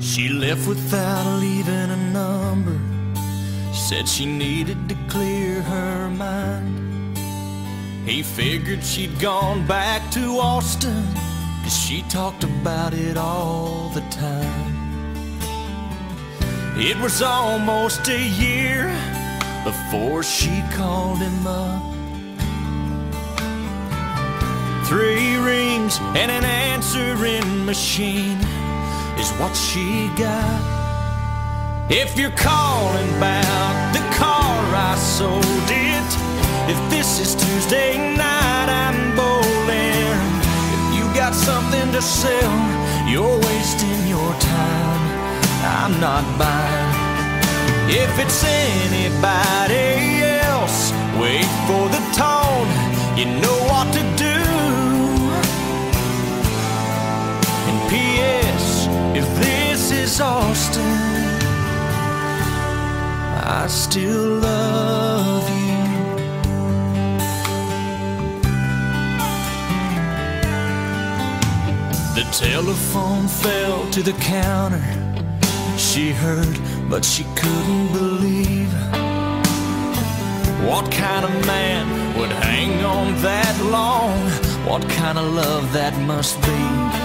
She left without leaving a number. Said she needed to clear her mind. He figured she'd gone back to Austin, cause she talked about it all the time. It was almost a year before she called him up. Three rings and an answering machine is what she got. If you're calling about the car I sold it, if this is Tuesday night I'm bowling, if you got something to sell, you're wasting your time. I'm not buying. If it's anybody else, wait for the tone. You know what to is I still love you. The telephone fell to the counter. She heard, but she couldn't believe. What kind of man would hang on that long? What kind of love that must be?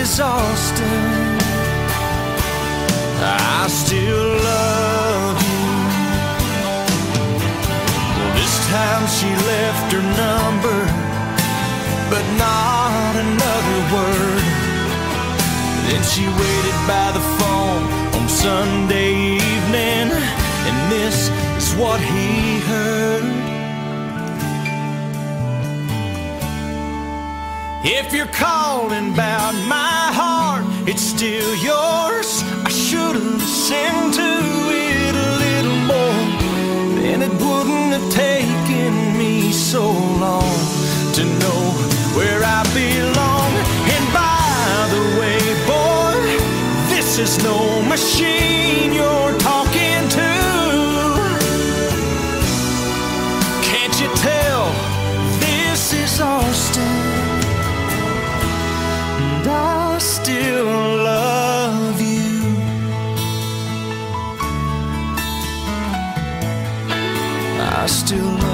is Austin, I still love you. Well, this time she left her number, but not another word. Then she waited by the phone on Sunday evening, and this is what he heard. If you're calling about my heart, it's still yours. I should have listened to it a little more, then it wouldn't have taken me so long to know where I belong. And by the way, boy, this is no machine you're talking to. Can't you tell? This is Austin. I still